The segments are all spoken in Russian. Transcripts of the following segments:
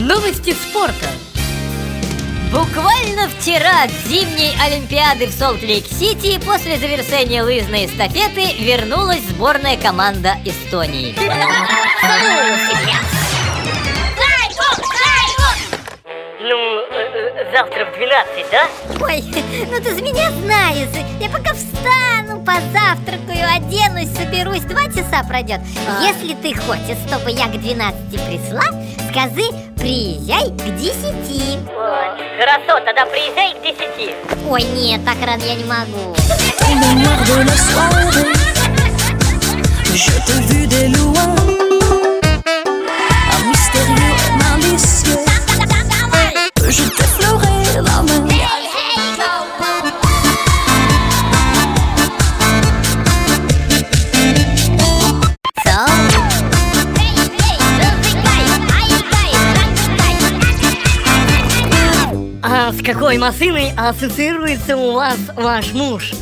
Новости спорта Буквально вчера от зимней Олимпиады в Солт-Лейк-Сити после завершения лыжной эстафеты вернулась сборная команда Эстонии. Ну, э, э, завтра в 12, да? Ой, ну ты за меня знаешь. Я пока встану, позавтракаю, оденусь, соберусь. Два часа пройдет. А... Если ты хочешь, чтобы я к 12 пришла, Скажи, приезжай к 10 Хорошо, тогда приезжай к 10 Ой, нет, так рано я не могу А с какой машиной ассоциируется у вас ваш муж?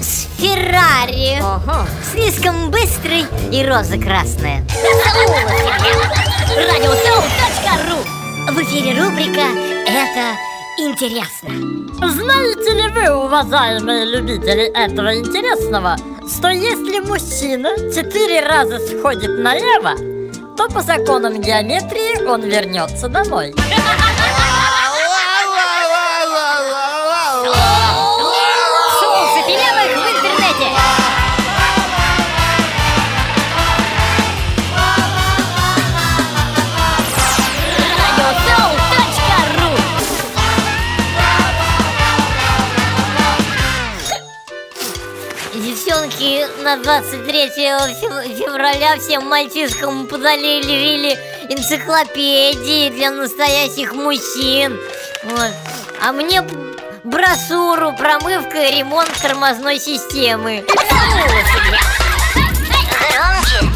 С Феррари Ага. Слишком быстрый и роза красная Радиосоу.ру В эфире рубрика «Это интересно» Знаете ли вы, уважаемые любители этого интересного, что если мужчина четыре раза сходит налево, то по законам геометрии он вернется домой. девчонки на 23 февраля всем мальчишкам подалили подарили энциклопедии для настоящих мужчин. Вот. А мне брассуру, промывка и ремонт тормозной системы. Громче!